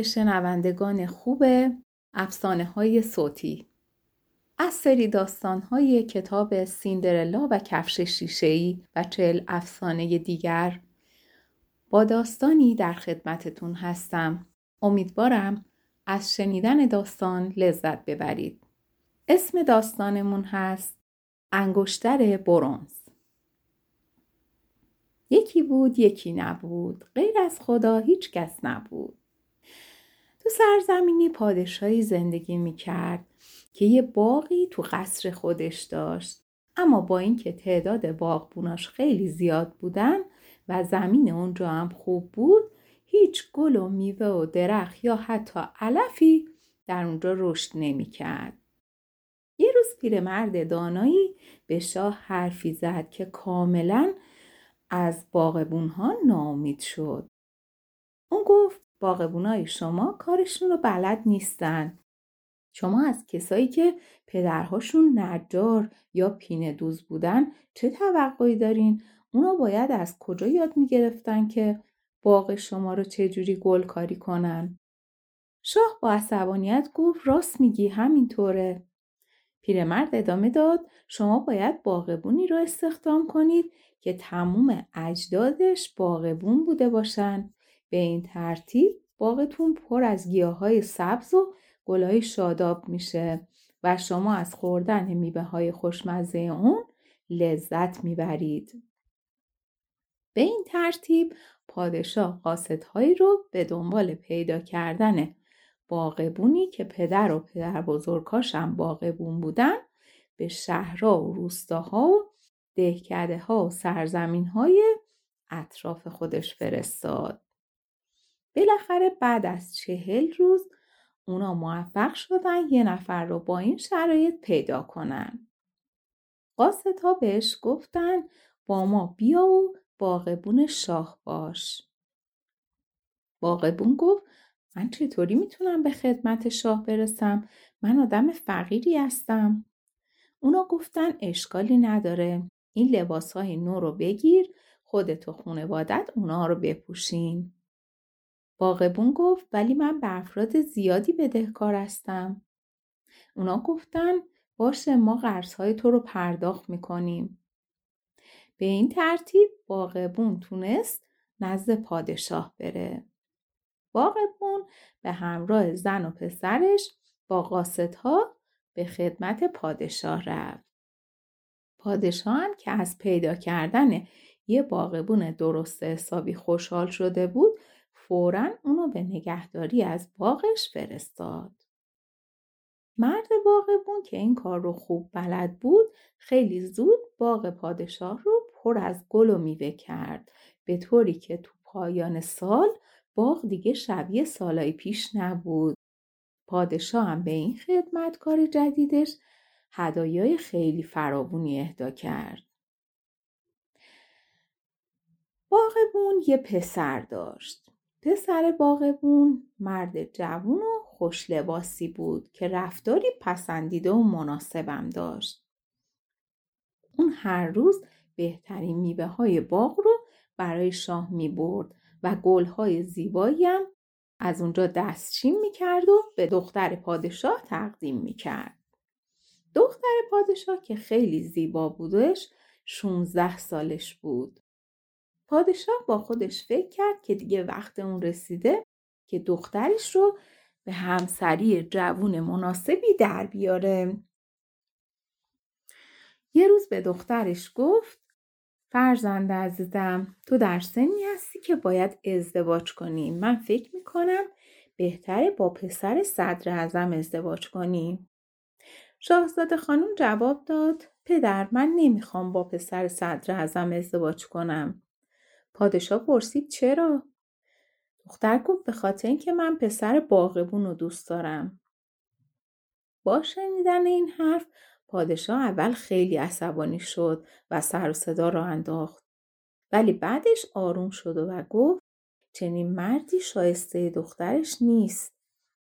به شنوندگان خوب افسانه های صوتی. از سری داستان های کتاب سیندرلا و کفش شیشهی و چل افسانه دیگر با داستانی در خدمتتون هستم. امیدوارم از شنیدن داستان لذت ببرید. اسم داستانمون هست انگشتر برونز یکی بود یکی نبود. غیر از خدا هیچ کس نبود. تو سرزمینی پادشاهی زندگی می‌کرد که یه باقی تو قصر خودش داشت اما با اینکه تعداد باغبوناش خیلی زیاد بودن و زمین اونجا هم خوب بود هیچ گل و میوه و درخت یا حتی علفی در اونجا رشد نمی‌کرد. یه روز پیرمرد دانایی به شاه حرفی زد که کاملا از باغبونها ناامید شد. اون گفت باغبونای شما کارشون رو بلد نیستن. شما از کسایی که پدرهاشون نجار یا پینه دوز بودن چه توقعی دارین؟ اونا باید از کجا یاد می‌گرفتن که باغ شما رو چجوری گل کاری کنن؟ شاه با عصبانیت گفت راست میگی همینطوره. پیرمرد ادامه داد شما باید باغبونی رو استخدام کنید که تموم اجدادش باغبون بوده باشن به این ترتیب باغتون پر از گیاهای سبز و گلای شاداب میشه و شما از خوردن میوه های خوشمزه اون لذت می‌برید. به این ترتیب پادشاه قاصدهایی رو به دنبال پیدا کردن باغبونی که پدر و پدر بزرگاش هم باغبون بودن به شهرها و روستاها و دهکده ها و سرزمین های اطراف خودش فرستاد. بالاخره بعد از چهل روز اونا موفق شدن یه نفر رو با این شرایط پیدا کنن. قاصدها بهش گفتن با ما بیا و باغبون شاه باش. باغبون گفت من چطوری می‌تونم به خدمت شاه برسم؟ من آدم فقیری هستم. اونا گفتن اشکالی نداره. این لباس های نو رو بگیر خودت و خونوادت اونا رو بپوشین. باغبون گفت ولی من به افراد زیادی بدهکار هستم. اونا گفتن باشه ما قرضهای تو رو پرداخت می‌کنیم. به این ترتیب باغبون تونست نزد پادشاه بره. باغبون به همراه زن و پسرش با قاصدها به خدمت پادشاه رفت. پادشاه هم که از پیدا کردن یه باغبون درست حسابی خوشحال شده بود فورا اونو به نگهداری از باغش فرستاد. مرد باغبون که این کار رو خوب بلد بود خیلی زود باغ پادشاه رو پر از گل و میوه کرد به طوری که تو پایان سال باغ دیگه شبیه سالای پیش نبود. پادشاه هم به این خدمتکار جدیدش هدایای خیلی فراوونی اهدا کرد. باغبون یه پسر داشت. پسر باغبون مرد جوون و خوش لباسی بود که رفتاری پسندیده و مناسبم داشت. اون هر روز بهترین میوه های باغ رو برای شاه می برد و گل های زیبایی از اونجا دستچین می کرد و به دختر پادشاه تقدیم می کرد. دختر پادشاه که خیلی زیبا بودش 16 سالش بود. پادشاه با خودش فکر کرد که دیگه وقت اون رسیده که دخترش رو به همسری جوون مناسبی در بیاره. یه روز به دخترش گفت فرزند عزیزم تو در سنی هستی که باید ازدواج کنی. من فکر می‌کنم بهتره با پسر صدر ازم ازدواج کنی. شاهزاده خانم جواب داد پدر من نمی‌خوام با پسر صدر ازم ازدواج کنم. پادشاه پرسید چرا دختر گفت به خاطر اینکه من پسر باغبون رو دوست دارم با شنیدن این حرف پادشاه اول خیلی عصبانی شد و سر و صدا را انداخت. ولی بعدش آروم شد و گفت چنین مردی شایسته دخترش نیست.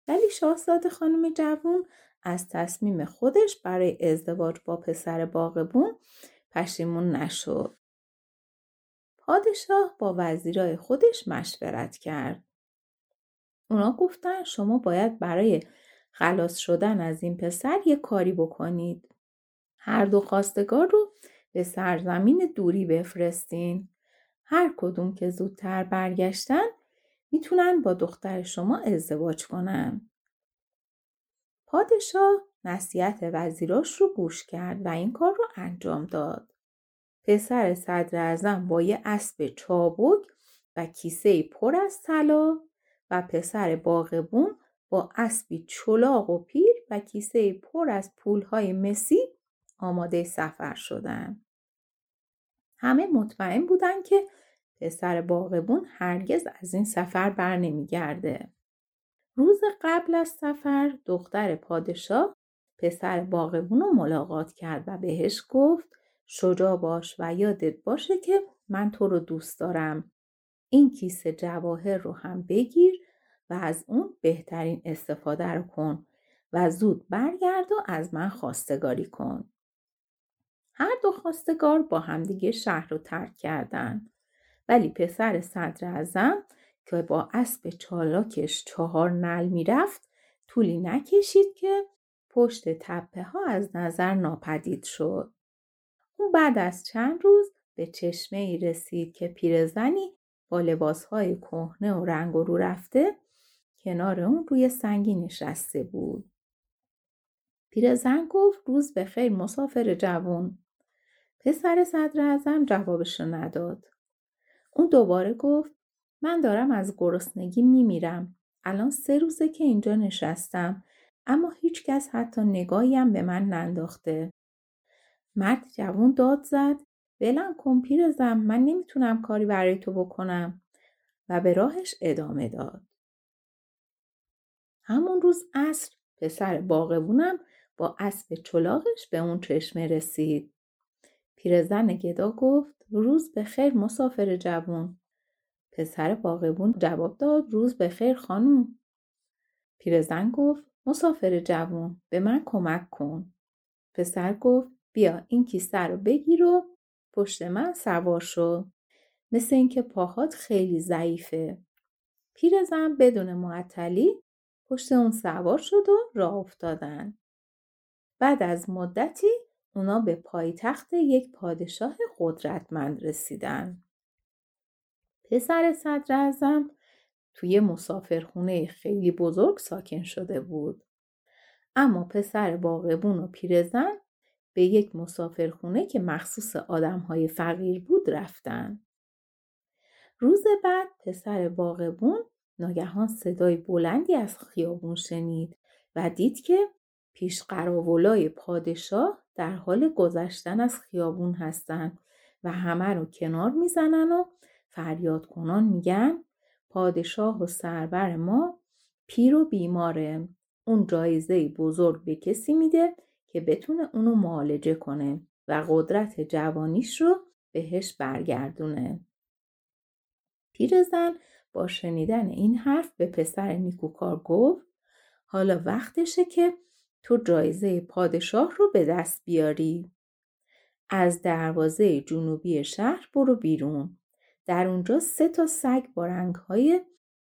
ولی شاهزاده خانم جوون از تصمیم خودش برای ازدواج با پسر باغبون پشیمون نشد. پادشاه با وزیرای خودش مشورت کرد. اونا گفتن شما باید برای خلاص شدن از این پسر یه کاری بکنید. هر دو خواستگار رو به سرزمین دوری بفرستین. هر کدوم که زودتر برگشتن می‌تونن با دختر شما ازدواج کنن. پادشاه نصیحت وزیراش رو گوش کرد و این کار رو انجام داد. پسر صدر با یه اسب چابک و کیسه پر از طلا و پسر باغبون با اسبی چلاق و پیر و کیسه پر از پولهای مسی آماده سفر شدن. همه مطمئن بودن که پسر باغبون هرگز از این سفر بر نمیگرده. روز قبل از سفر دختر پادشاه پسر باغبون رو ملاقات کرد و بهش گفت شجاع باش و یادت باشه که من تو رو دوست دارم. این کیسه جواهر رو هم بگیر و از اون بهترین استفاده رو کن و زود برگرد و از من خواستگاری کن. هر دو خواستگار با همدیگه شهر رو ترک کردند. ولی پسر صدر ازم که با اسب چالاکش چهار نل می‌رفت طولی نکشید که پشت تپه ها از نظر ناپدید شد. اون بعد از چند روز به چشمه ای رسید که پیرزنی با لباسهای کهنه و رنگ و رو رفته کنار اون روی سنگی نشسته بود. پیرزن گفت روز به خیر مسافر جوون. پسر صدر ازم جوابش رو نداد. اون دوباره گفت من دارم از گرسنگی میمیرم. الان سه روزه که اینجا نشستم اما هیچ کس حتی نگاهیم به من ننداخته. مرد جوون داد زد ولم کن پیرزم من نمی‌تونم کاری برای تو بکنم و به راهش ادامه داد. همون روز عصر پسر باغبونم با اسب چلاغش به اون چشمه رسید. پیرزن گدا گفت روز به خیر مسافر جوون. پسر باغبون جواب داد روز به خیر خانوم. پیرزن گفت مسافر جوون به من کمک کن. پسر گفت بیا این کیسه رو بگیر و پشت من سوار شو. مثل اینکه پاهات خیلی ضعیفه. پیرزن بدون معطلی پشت اون سوار شد و راه افتادن. بعد از مدتی اونا به پایتخت یک پادشاه قدرتمند رسیدن. پسر صدر ازم توی مسافرخونه خیلی بزرگ ساکن شده بود. اما پسر باغبون و پیرزن به یک مسافرخونه که مخصوص آدمهای فقیر بود رفتن. روز بعد پسر باغبون ناگهان صدای بلندی از خیابون شنید و دید که پیش قراولای پادشاه در حال گذشتن از خیابون هستند و همه رو کنار می‌زنن و فریاد کنان میگن پادشاه و سربر ما پیر و بیماره اون جایزه بزرگ به کسی میده که بتونه اونو معالجه کنه و قدرت جوانیش رو بهش برگردونه. پیرزن با شنیدن این حرف به پسر نیکوکار گفت حالا وقتشه که تو جایزه پادشاه رو به دست بیاری. از دروازه جنوبی شهر برو بیرون. در اونجا سه تا سگ با رنگهای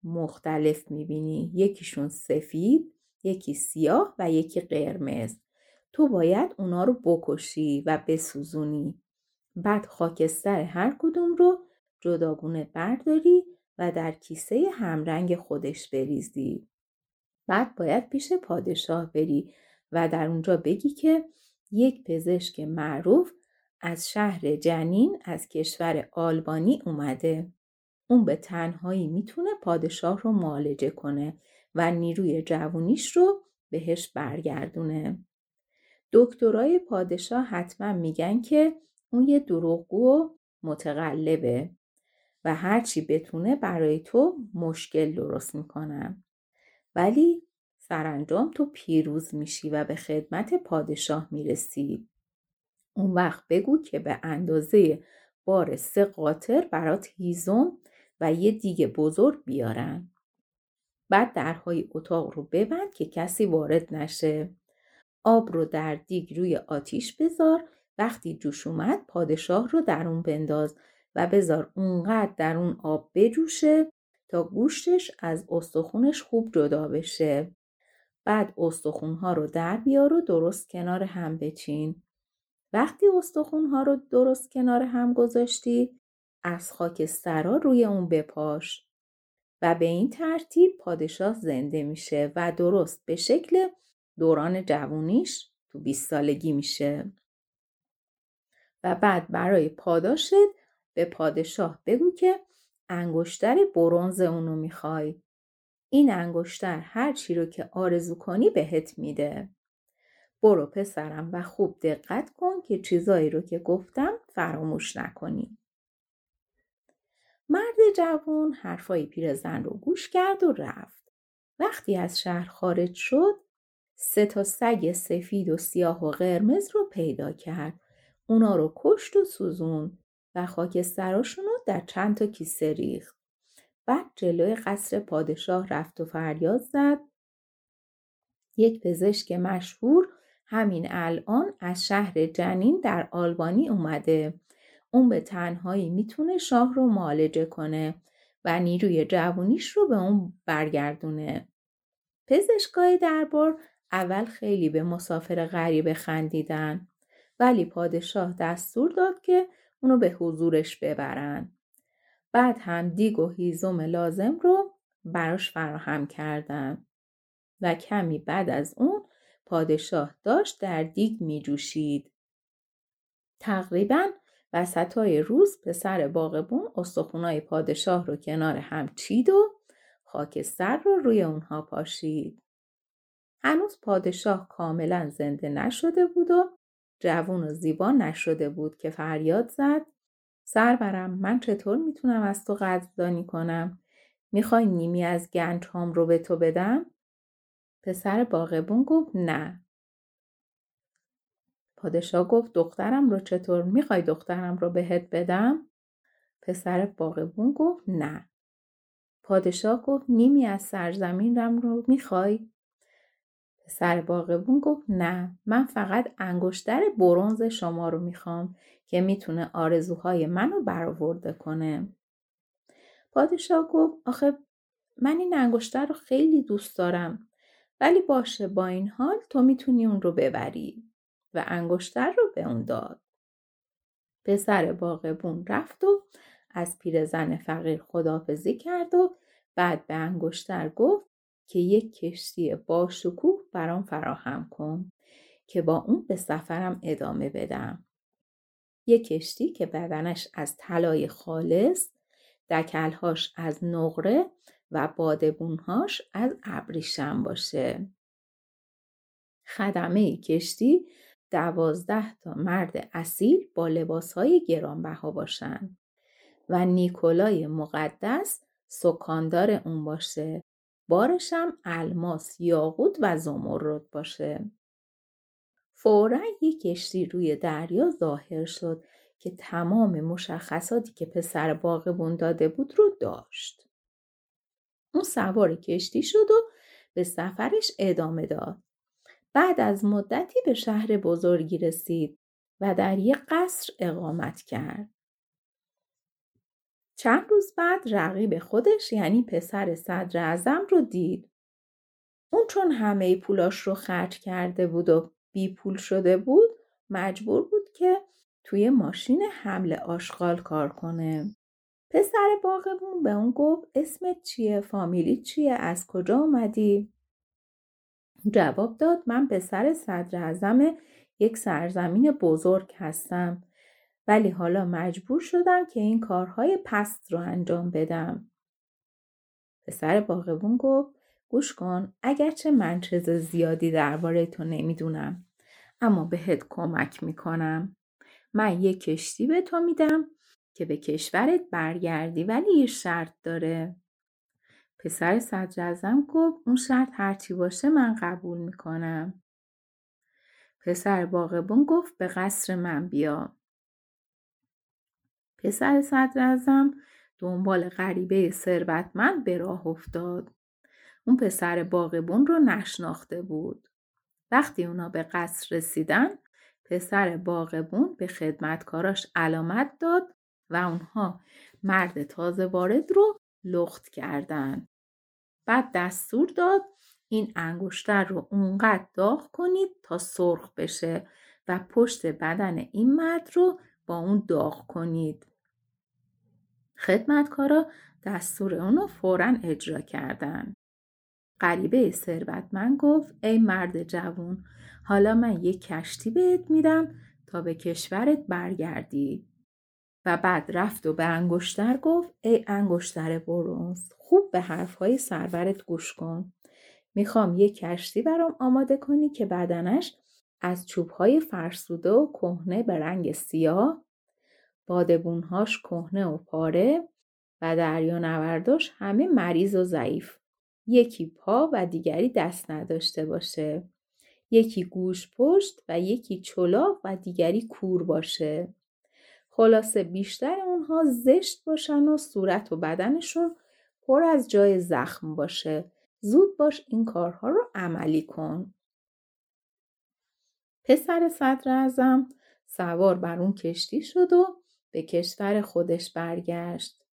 مختلف می‌بینی. یکیشون سفید، یکی سیاه و یکی قرمز. تو باید اونا رو بکشی و بسوزونی. بعد خاکستر هر کدوم رو جداگونه برداری و در کیسه همرنگ خودش بریزی. بعد باید پیش پادشاه بری و در اونجا بگی که یک پزشک معروف از شهر جنین از کشور آلبانی اومده. اون به تنهایی می‌تونه پادشاه رو معالجه کنه و نیروی جوونیش رو بهش برگردونه. دکترای پادشاه حتما میگن که اون یه دروغگو و متقلبه و هرچی بتونه برای تو مشکل درست می‌کنن. ولی سرانجام تو پیروز میشی و به خدمت پادشاه می‌رسی. اون وقت بگو که به اندازه بار سه قاطر برات هیزم و یه دیگه بزرگ بیارن. بعد درهای اتاق رو ببند که کسی وارد نشه. آب رو در دیگ روی آتیش بذار وقتی جوش اومد پادشاه رو در اون بنداز و بذار اونقدر در اون آب بجوشه تا گوشتش از استخونش خوب جدا بشه. بعد استخونها رو در بیار و درست کنار هم بچین. وقتی استخونها رو درست کنار هم گذاشتی از خاکسترا روی اون بپاش و به این ترتیب پادشاه زنده میشه و درست به شکل دوران جوونیش تو 20 سالگی میشه. و بعد برای پاداشت به پادشاه بگو که انگشتر برونز اونو می‌خوای. این انگشتر هر چی رو که آرزو کنی بهت میده. برو پسرم و خوب دقت کن که چیزایی رو که گفتم فراموش نکنی. مرد جوان حرفای پیرزن رو گوش کرد و رفت. وقتی از شهر خارج شد سه تا سگ سفید و سیاه و قرمز رو پیدا کرد. اونا رو کشت و سوزون و خاکستراشون رو در چند تا کیسه ریخت. بعد جلوی قصر پادشاه رفت و فریاد زد. یک پزشک مشهور همین الان از شهر جنین در آلبانی اومده. اون به تنهایی می‌تونه شاه رو معالجه کنه و نیروی جوونیش رو به اون برگردونه. پزشکای دربار اول خیلی به مسافر غریبه خندیدن ولی پادشاه دستور داد که اونو به حضورش ببرن. بعد هم دیگ و هیزم لازم رو براش فراهم کردن و کمی بعد از اون پادشاه داشت در دیگ می جوشید. تقریبا وسطای روز پسر باغبون استخونای پادشاه رو کنار هم چید و خاکستر رو روی اونها پاشید. هنوز پادشاه کاملا زنده نشده بود و جوون و زیبا نشده بود که فریاد زد سرورم من چطور می‌تونم از تو قدردانی کنم؟ می‌خوای نیمی از گنج هم رو به تو بدم؟ پسر باغبون گفت نه. پادشاه گفت دخترم رو چطور می‌خوای دخترم رو بهت بدم؟ پسر باغبون گفت نه. پادشاه گفت نیمی از سرزمینم رو می‌خوای؟ پسر باغبون گفت نه من فقط انگشتر برونز شما رو می‌خوام که می‌تونه آرزوهای منو برآورده کنه. پادشاه گفت آخه من این انگشتر رو خیلی دوست دارم ولی باشه با این حال تو می‌تونی اون رو ببری و انگشتر رو به اون داد. پسر باغبون رفت و از پیرزن فقیر خدافزی کرد و بعد به انگشتر گفت که یک کشتی با شکوه برام فراهم کن که با اون به سفرم ادامه بدم. یک کشتی که بدنش از طلای خالص، دکلهاش از نقره و بادبونهاش از ابریشم باشه. خدمه کشتی دوازده تا مرد اصیل با لباسهای گرانبها باشند و نیکولای مقدس سکاندار اون باشه بارشم الماس یاقوت و زمرد باشه. فورا یک کشتی روی دریا ظاهر شد که تمام مشخصاتی که پسر باغبون داده بود رو داشت. اون سوار کشتی شد و به سفرش ادامه داد. بعد از مدتی به شهر بزرگی رسید و در یک قصر اقامت کرد. چند روز بعد رقیب خودش یعنی پسر صدر ازم رو دید. اون چون همه پولاش رو خرج کرده بود و بی پول شده بود مجبور بود که توی ماشین حمل آشغال کار کنه. پسر باغبون به اون گفت اسمت چیه؟ فامیلی چیه؟ از کجا اومدی؟ جواب داد من پسر صدر یک سرزمین بزرگ هستم ولی حالا مجبور شدم که این کارهای پست رو انجام بدم. پسر باغبون گفت گوش کن اگرچه من چیز زیادی درباره تو نمی‌دونم اما بهت کمک می‌کنم. من یه کشتی به تو میدم که به کشورت برگردی ولی یه شرط داره. پسر صدرزم گفت اون شرط هرچی باشه من قبول می‌کنم. پسر باغبون گفت به قصر من بیا. پسر صدرزم دنبال غریبه ثروتمند به راه افتاد. اون پسر باغبون رو نشناخته بود. وقتی اونا به قصر رسیدن پسر باغبون به خدمتکاراش علامت داد و اونها مرد تازه وارد رو لخت کردن. بعد دستور داد این انگشتر رو اونقدر داغ کنید تا سرخ بشه و پشت بدن این مرد رو با اون داغ کنید. خدمتکارا دستور اونو فورا اجرا کردن. غریبه ثروتمند گفت ای مرد جوون حالا من یک کشتی بهت میدم تا به کشورت برگردی و بعد رفت و به انگشتر گفت ای انگشتر برونز خوب به حرفهای سرورت گوش کن می‌خوام یک کشتی برام آماده کنی که بدنش از چوبهای فرسوده و کهنه به رنگ سیاه بادبونهاش کهنه و پاره و دریا نورداش همه مریض و ضعیف. یکی پا و دیگری دست نداشته باشه. یکی گوش پشت و یکی چلاق و دیگری کور باشه. خلاصه بیشتر اونها زشت باشن و صورت و بدنشون پر از جای زخم باشه. زود باش این کارها رو عملی کن. پسر صدر ازم سوار بر اون کشتی شد و به کشور خودش برگشت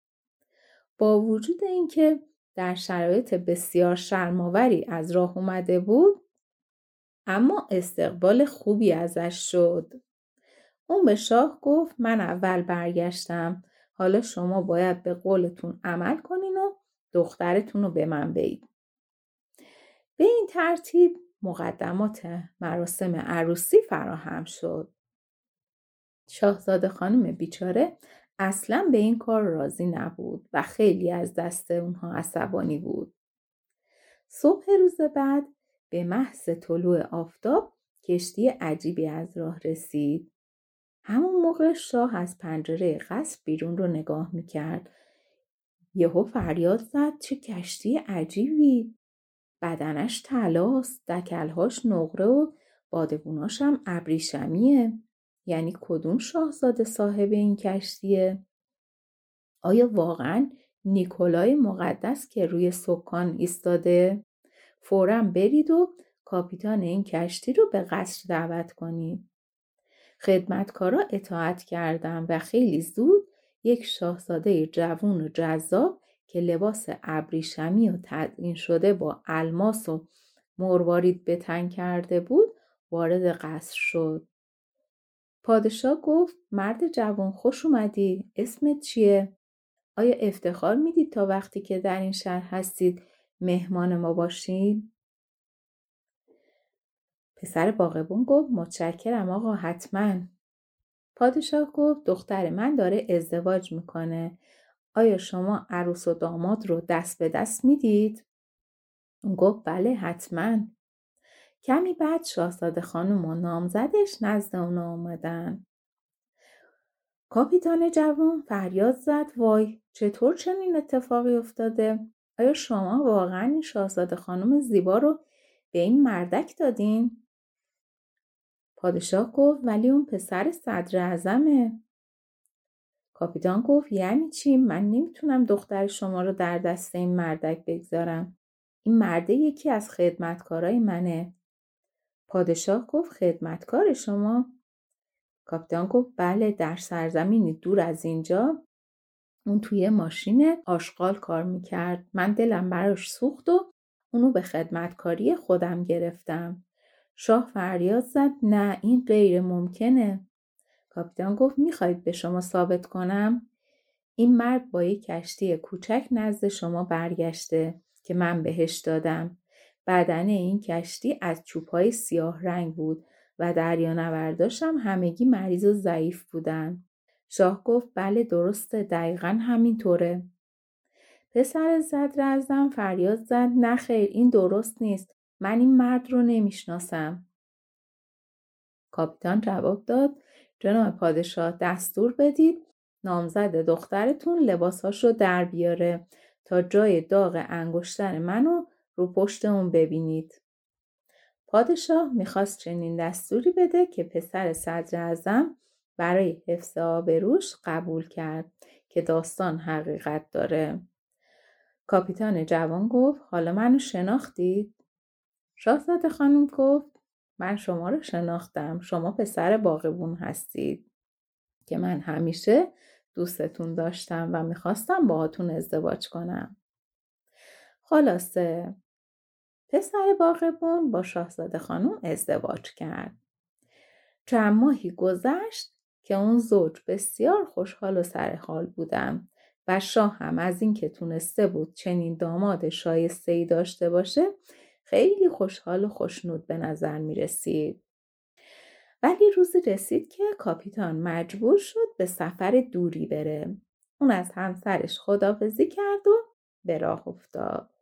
با وجود اینکه در شرایط بسیار شرماوری از راه اومده بود اما استقبال خوبی ازش شد. اون به شاه گفت من اول برگشتم حالا شما باید به قولتون عمل کنین و دخترتون رو به من بید. به این ترتیب مقدمات مراسم عروسی فراهم شد. شاهزاده خانم بیچاره اصلا به این کار راضی نبود و خیلی از دست اونها عصبانی بود. صبح روز بعد به محض طلوع آفتاب کشتی عجیبی از راه رسید. همون موقع شاه از پنجره قصر بیرون رو نگاه می‌کرد. یهو فریاد زد چه کشتی عجیبی. بدنش تلاست، دکلهاش نقره و بادبوناش هم ابریشمیه. یعنی کدوم شاهزاده صاحب این کشتیه؟ آیا واقعا نیکولای مقدس که روی سکان ایستاده؟ فورا برید و کاپیتان این کشتی رو به قصر دعوت کنید. خدمتکارا اطاعت کردم و خیلی زود یک شاهزاده جوون و جذاب که لباس ابریشمی و تدین شده با الماس و مروارید به تن کرده بود وارد قصر شد. پادشاه گفت مرد جوان خوش اومدی اسمت چیه؟ آیا افتخار می‌دید تا وقتی که در این شهر هستید مهمان ما باشید؟ پسر باغبون گفت متشکرم آقا حتما پادشاه گفت دختر من داره ازدواج می‌کنه آیا شما عروس و داماد رو دست به دست می‌دید؟ گفت بله حتما کمی بعد شاهزاده خانم و نامزدش نزد اونا آمدن. کاپیتان جوان فریاد زد وای چطور چنین اتفاقی افتاده؟ آیا شما واقعا این شاهزاده خانم زیبا رو به این مردک دادین؟ پادشاه گفت ولی اون پسر صدر اعظمه. کاپیتان گفت یعنی چی؟ من نمی‌تونم دختر شما رو در دست این مردک بگذارم. این مرده یکی از خدمتکارای منه. پادشاه گفت خدمتکار شما؟ کاپیتان گفت بله در سرزمینی دور از اینجا. اون توی ماشین آشغال کار می‌کرد. من دلم براش سوخت و اونو به خدمتکاری خودم گرفتم. شاه فریاد زد نه این غیر ممکنه. کاپیتان گفت می‌خواید به شما ثابت کنم؟ این مرد با یک کشتی کوچک نزد شما برگشته که من بهش دادم. بدن این کشتی از چوبهای سیاه رنگ بود و دریا نورداش هم همگی مریض و ضعیف بودن. شاه گفت بله درسته دقیقا همینطوره. پسر زد فریاد زد نه خیر این درست نیست من این مرد رو نمی‌شناسم. کاپیتان جواب داد جناب پادشاه دستور بدید نامزد دخترتون لباساش رو در بیاره تا جای داغ انگشتر منو رو پشت اون ببینید. پادشاه می‌خواست چنین دستوری بده که پسر صدر ازم برای حفظ آبروش قبول کرد که داستان حقیقت داره. کاپیتان جوان گفت حالا منو شناختید؟ شاهزاده خانم گفت من شما رو شناختم شما پسر باغبون هستید که من همیشه دوستتون داشتم و می‌خواستم باهاتون ازدواج کنم. خلاصه پسر باغبون با شاهزاده خانم ازدواج کرد. چند ماهی گذشت که اون زوج بسیار خوشحال و سرحال بودم و شاه هم از اینکه تونسته بود چنین داماد شایسته ای داشته باشه خیلی خوشحال و خوشنود به نظر می رسید. ولی روزی رسید که کاپیتان مجبور شد به سفر دوری بره. اون از همسرش خدافزی کرد و به راه افتاد.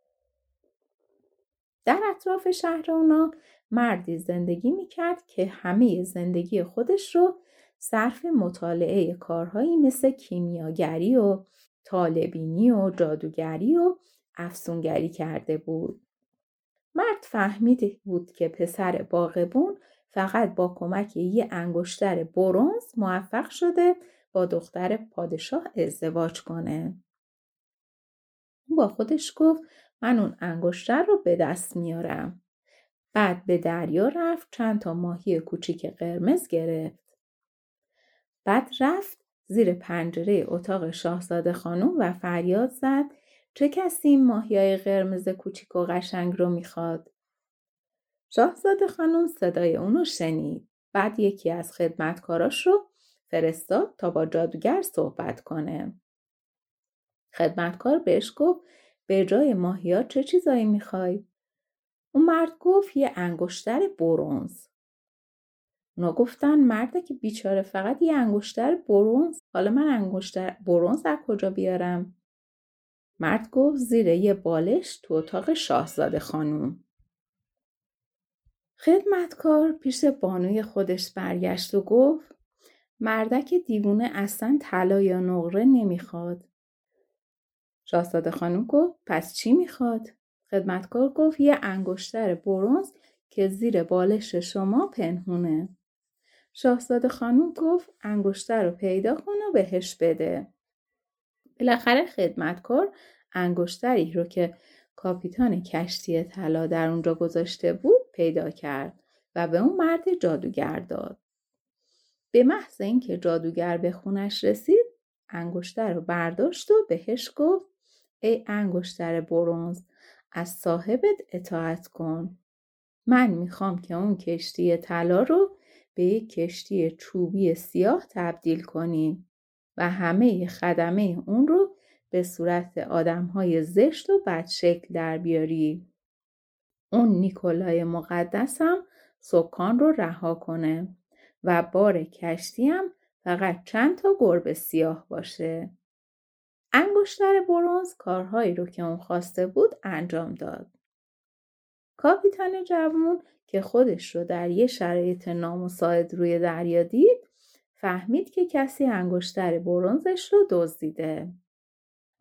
در اطراف شهر اونا مردی زندگی می‌کرد که همه زندگی خودش رو صرف مطالعه کارهایی مثل کیمیاگری و طالبینی و جادوگری و افسونگری کرده بود. مرد فهمیده بود که پسر باغبون فقط با کمک یه انگشتر برونز موفق شده با دختر پادشاه ازدواج کنه. با خودش گفت من اون انگشتر رو به دست میارم. بعد به دریا رفت چند تا ماهی کوچیک قرمز گرفت. بعد رفت زیر پنجره اتاق شاهزاده خانم و فریاد زد چه کسی این ماهیای قرمز کوچیک و قشنگ رو می‌خواد؟ شاهزاده خانم صدای اونو شنید. بعد یکی از خدمتکاراش رو فرستاد تا با جادوگر صحبت کنه. خدمتکار بهش گفت به جای ماهیات چه چیزایی می‌خوای؟ اون مرد گفت یه انگشتر برونز. اونا گفتن مرده که بیچاره فقط یه انگشتر برونز حالا من انگشتر برونز از کجا بیارم؟ مرد گفت زیر یه بالش تو اتاق شاهزاده خانوم. خدمتکار پیش بانوی خودش برگشت و گفت مردک دیوونه اصلا طلا یا نقره نمی‌خواد. شاهزاده خانم گفت پس چی می‌خواد؟ خدمتکار گفت یه انگشتر برونز که زیر بالش شما پنهونه. شاهزاده خانم گفت انگشتر رو پیدا کن و بهش بده. بالاخره خدمتکار انگشتری رو که کاپیتان کشتی طلا در اونجا گذاشته بود پیدا کرد و به اون مرد جادوگر داد. به محض اینکه جادوگر به خونش رسید انگشتر رو برداشت و بهش گفت ای انگشتر برونز از صاحبت اطاعت کن. من می‌خوام که اون کشتی طلا رو به یک کشتی چوبی سیاه تبدیل کنی و همه خدمه اون رو به صورت آدم های زشت و بدشکل در بیاری. اون نیکولای مقدسم سکان رو رها کنه و بار کشتی هم فقط چند تا گربه سیاه باشه. انگشتر برونز کارهایی رو که اون خواسته بود انجام داد. کاپیتان جوون که خودش رو در یه شرایط نامساعد روی دریا دید فهمید که کسی انگشتر برونزش رو دزدیده.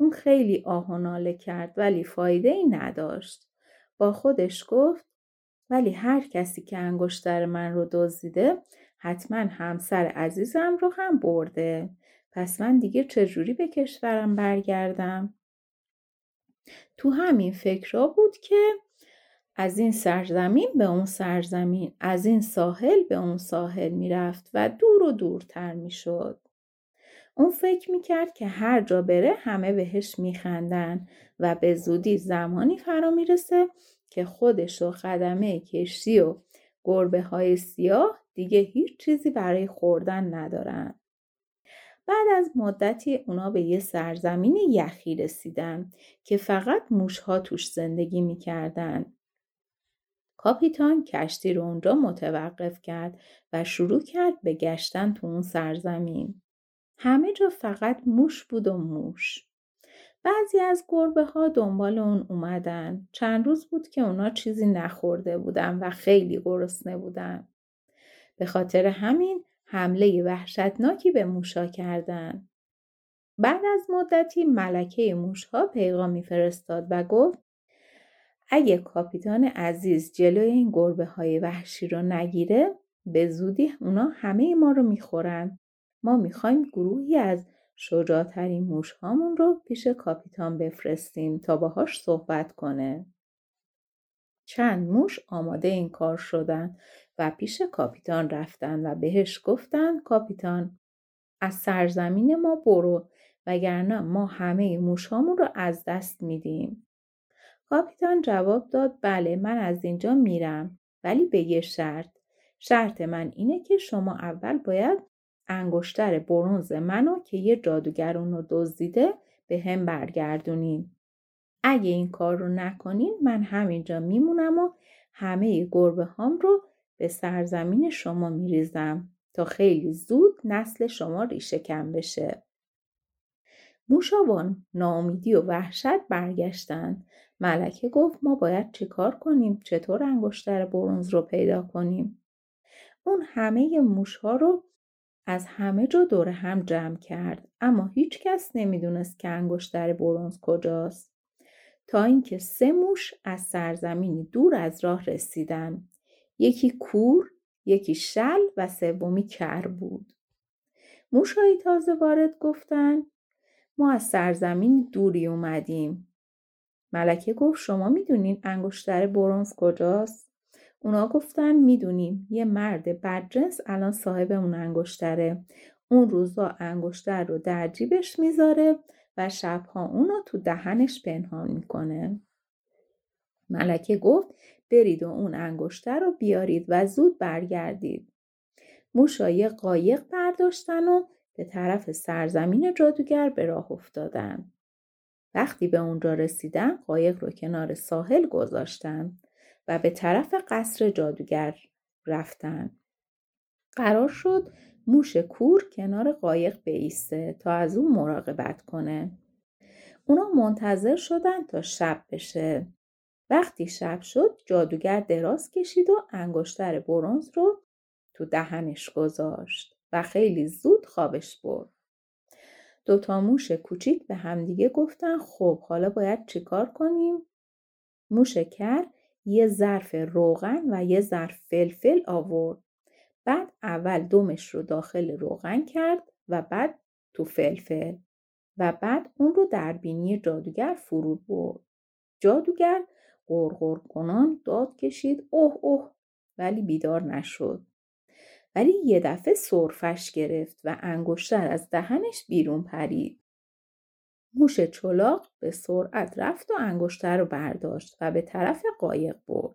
اون خیلی آه و ناله کرد ولی فایده ای نداشت. با خودش گفت ولی هر کسی که انگشتر من رو دزدیده حتما همسر عزیزم رو هم برده. پس من دیگه چجوری به کشورم برگردم؟ تو همین فکرها بود که از این سرزمین به اون سرزمین از این ساحل به اون ساحل می‌رفت و دور و دورتر می‌شد. اون فکر می‌کرد که هر جا بره همه بهش میخندن و به زودی زمانی فرا می‌رسه که خودش و خدمه کشتی و گربه های سیاه دیگه هیچ چیزی برای خوردن ندارن. بعد از مدتی اونا به یه سرزمین یخی رسیدن که فقط موشها توش زندگی می‌کردن. کاپیتان کشتی رو اونجا متوقف کرد و شروع کرد به گشتن تو اون سرزمین. همه جا فقط موش بود و موش. بعضی از گربه ها دنبال اون اومدن. چند روز بود که اونا چیزی نخورده بودن و خیلی گرسنه بودن. به خاطر همین حمله وحشتناکی به موشا کردن. بعد از مدتی ملکه موشها پیغامی فرستاد و گفت اگه کاپیتان عزیز جلوی این گربه های وحشی رو نگیره به زودی اونا همه ما رو می‌خورن. ما می‌خوایم گروهی از شجاعترین موشهامون رو پیش کاپیتان بفرستیم تا باهاش صحبت کنه. چند موش آماده این کار شدن و پیش کاپیتان رفتن و بهش گفتن کاپیتان از سرزمین ما برو وگرنه ما همه موشهامون رو از دست میدیم. کاپیتان جواب داد بله من از اینجا میرم ولی به یه شرط. شرط من اینه که شما اول باید انگشتر برونز منو که یه جادوگر رو دزدیده به هم برگردونین. اگه این کار رو نکنین من همینجا میمونم و همه گربه هام رو به سرزمین شما میریزم تا خیلی زود نسل شما ریشه کم بشه. موشابان ناامیدی و وحشت برگشتند. ملکه گفت ما باید چیکار کنیم؟ چطور انگشتر برونز رو پیدا کنیم؟ اون همه موشها رو از همه جا دور هم جمع کرد اما هیچ کس نمی‌دونست که انگشتر برونز کجاست. تا اینکه سه موش از سرزمینی دور از راه رسیدن. یکی کور، یکی شل و سومی کر بود. موشهایی تازه وارد گفتن ما از سرزمین دوری اومدیم. ملکه گفت شما می‌دونین انگشتر برونز کجاست؟ اونا گفتن می‌دونیم یه مرد بدجنس الان صاحب اون انگشتره. اون روزا انگشتر رو در جیبش می‌ذاره و شبها اونو تو دهنش پنهان می‌کنه. ملکه گفت برید و اون انگشتر رو بیارید و زود برگردید. موشای قایق برداشتن و به طرف سرزمین جادوگر به راه افتادن. وقتی به اونجا رسیدن قایق رو کنار ساحل گذاشتن و به طرف قصر جادوگر رفتن. قرار شد موش کور کنار قایق بیسته تا از اون مراقبت کنه. اونا منتظر شدن تا شب بشه. وقتی شب شد جادوگر دراز کشید و انگشتر برونز رو تو دهنش گذاشت و خیلی زود خوابش برد. دوتا موش کوچیک به همدیگه گفتن خب حالا باید چیکار کنیم؟ موش کر یه ظرف روغن و یه ظرف فلفل آورد. بعد اول دومش رو داخل روغن کرد و بعد تو فلفل و بعد اون رو در بینی جادوگر فرود برد. جادوگر غرغر کنان داد کشید اوه اوه ولی بیدار نشد. ولی یه دفعه سرفش گرفت و انگشتر از دهنش بیرون پرید. موش چلاق به سرعت رفت و انگشتر رو برداشت و به طرف قایق برد.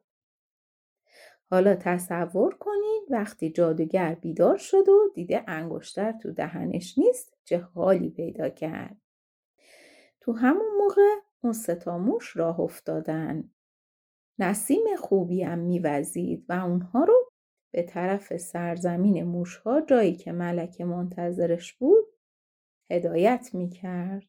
حالا تصور کنید وقتی جادوگر بیدار شد و دیده انگشتر تو دهنش نیست چه حالی پیدا کرد. تو همون موقع اون ستا موش راه افتادن. نسیم خوبی هم میوزید و اونها رو به طرف سرزمین موشها جایی که ملکه منتظرش بود هدایت می‌کرد.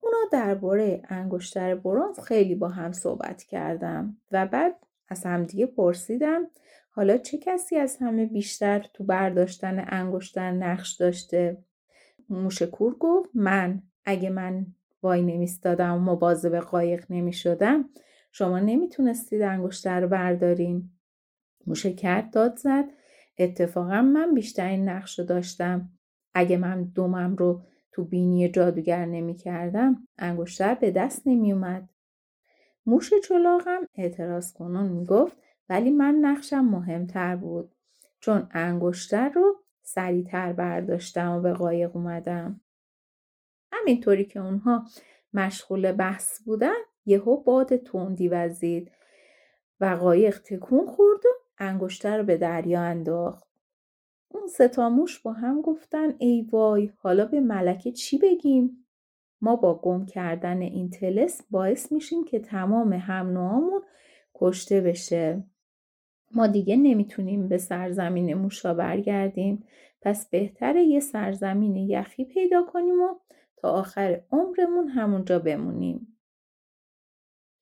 اونا درباره انگشتر برونز خیلی با هم صحبت کردم و بعد از همدیگه پرسیدم حالا چه کسی از همه بیشتر تو برداشتن انگشتر نقش داشته؟ موشکور گفت من اگه من وای نمیستادم و مواظب قایق نمی شدم شما نمی‌تونستید انگشتر رو بردارین. موشکر داد زد اتفاقا من بیشترین نقش رو داشتم. اگه من دومم رو تو بینی جادوگر نمی کردم انگشتر به دست نمی اومد. موش چلاقم اعتراض کنون می‌گفت ولی من نقشم مهمتر بود چون انگشتر رو سریعتر برداشتم و به قایق اومدم. همینطوری که اونها مشغول بحث بودن یهو باد تندی وزید و قایق تکون خورد و انگشتر به دریا انداخت. اون ستاموش با هم گفتن ای وای حالا به ملکه چی بگیم؟ ما با گم کردن این تلس باعث میشیم که تمام هم کشته بشه. ما دیگه نمی‌تونیم به سرزمین موشا برگردیم پس بهتره یه سرزمین یخی پیدا کنیم و تا آخر عمرمون همونجا بمونیم.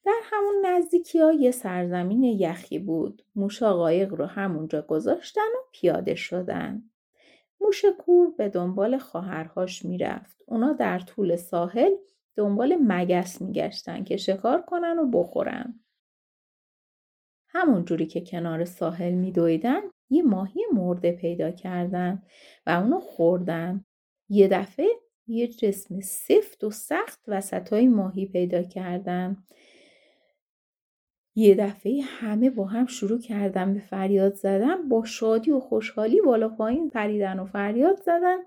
در همون نزدیکی ها یه سرزمین یخی بود. موشا قایق رو همونجا گذاشتن و پیاده شدن. موش کور به دنبال خواهرهاش می‌رفت. اونا در طول ساحل دنبال مگس میگشتن که شکار کنن و بخورن. همون جوری که کنار ساحل میدویدن یه ماهی مرده پیدا کردن و اونو خوردن. یه دفعه یه جسم سفت و سخت وسطای ماهی پیدا کردن. یه دفعه همه با هم شروع کردن به فریاد زدن با شادی و خوشحالی بالا پایین پریدن و فریاد زدن.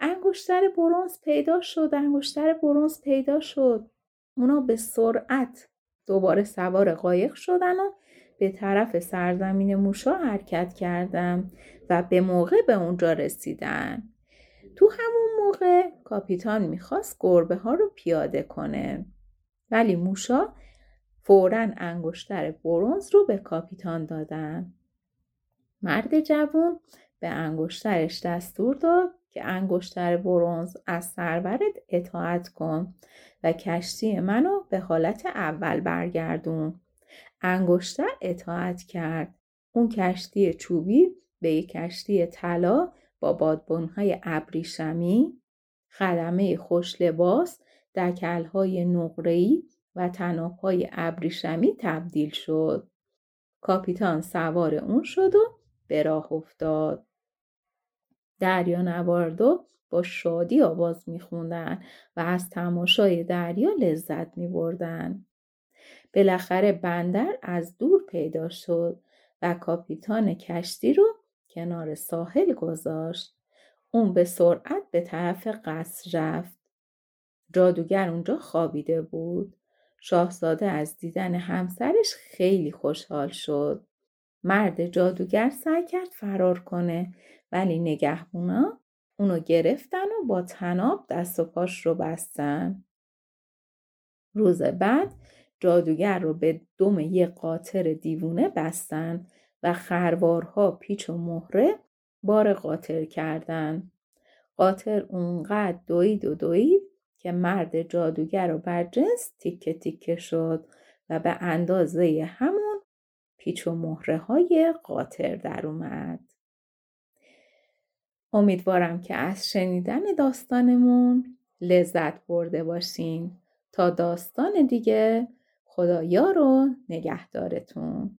انگشتر برونز پیدا شد انگشتر برونز پیدا شد. اونا به سرعت دوباره سوار قایق شدن و به طرف سرزمین موشا حرکت کردن و به موقع به اونجا رسیدن. تو همون موقع کاپیتان می‌خواست گربه ها رو پیاده کنه. ولی موشا فورا انگشتر برونز رو به کاپیتان دادن. مرد جوون به انگشترش دستور داد که انگشتر برونز از سرورت اطاعت کن و کشتی منو به حالت اول برگردون. انگشتر اطاعت کرد. اون کشتی چوبی به یک کشتی طلا با بادبانهای ابریشمی، خدمه خوش لباس، دکلهای نقره‌ای و تنابهای ابریشمی تبدیل شد. کاپیتان سوار اون شد و به راه افتاد. دریا نواردو با شادی آواز میخوندن و از تماشای دریا لذت میبردن. بالاخره بندر از دور پیدا شد و کاپیتان کشتی رو کنار ساحل گذاشت. اون به سرعت به طرف قصر رفت. جادوگر اونجا خوابیده بود. شاهزاده از دیدن همسرش خیلی خوشحال شد. مرد جادوگر سعی کرد فرار کنه ولی نگهبونا اونو گرفتن و با تناب دست و پاش رو بستن. روز بعد جادوگر رو به دم یه قاطر دیوونه بستن و خروارها پیچ و مهره بار قاطر کردن. قاطر اونقدر دوید و دوید که مرد جادوگر و برجنس تیکه تیکه شد و به اندازه همون پیچ و مهره های قاطر در اومد. امیدوارم که از شنیدن داستانمون لذت برده باشین تا داستان دیگه. خدایا رو نگهدارتون.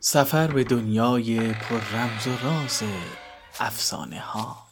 سفر به دنیای پر رمز و راز افسانه ها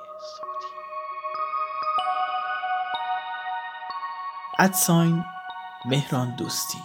ادساین مهران دوستی.